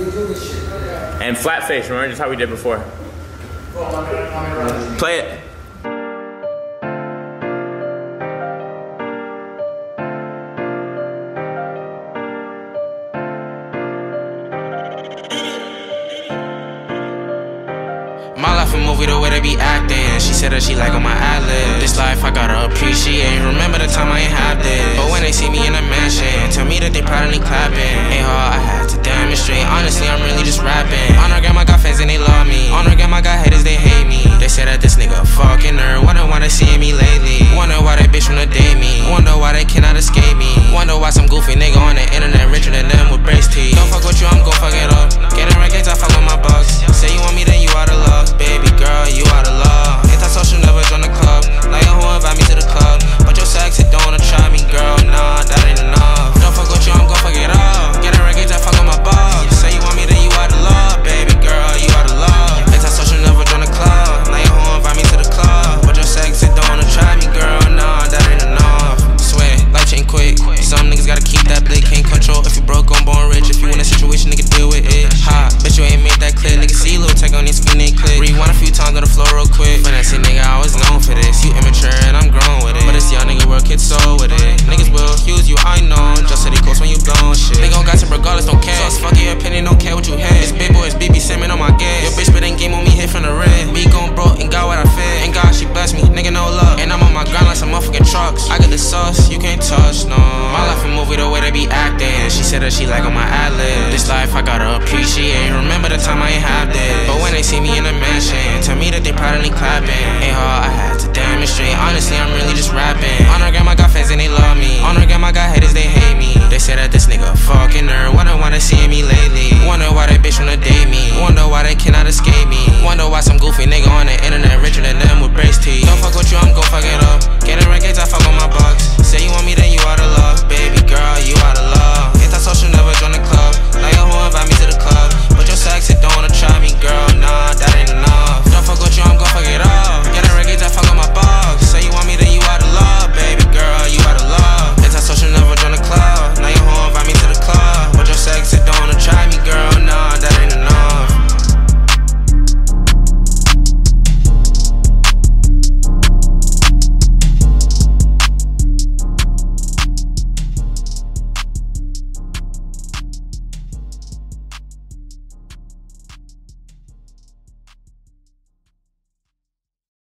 And flat face, remember just how we did before. Play it. My life a movie, the way they be acting. She said that she like on my ad This life I gotta appreciate. Remember the time I ain't have this. But when they see me in a mansion, tell me that they proud and they clapping. Ain't hard, I had rapping. On our grandma got fans and they love me. On our grandma got haters, they hate me. They say that this nigga fucking nerd. Wonder why they seeing me lately. Wonder why that bitch wanna date me. Wonder why they cannot escape me. Quick. Finesse nigga, I was known for this. You immature and I'm grown with it. But this young nigga work it so with it. Niggas will accuse you, I know. Just city coast when you blown shit. They gon' gossip regardless, don't care. So it's fuck your opinion, don't care what you hear. It's big boy, it's BB Simmons on my gas. Your bitch spitting game on me, hit from the red. Me gon' broke and got what I fed. And God, she bless me, nigga, no luck. And I'm on my grind like some motherfucking trucks. I got the sauce, you can't touch, no. My life a movie, the way they be acting. She said that she like on my ad This life I gotta appreciate. Remember the time I ain't have this. They clapping. Ain't hard, I had to demonstrate. Honestly, I'm really just rapping. On our grandma got fans and they love me. On our grandma got haters, they hate me. They say that this nigga fucking nerd. Wonder why they seeing me lately. Wonder why that bitch wanna date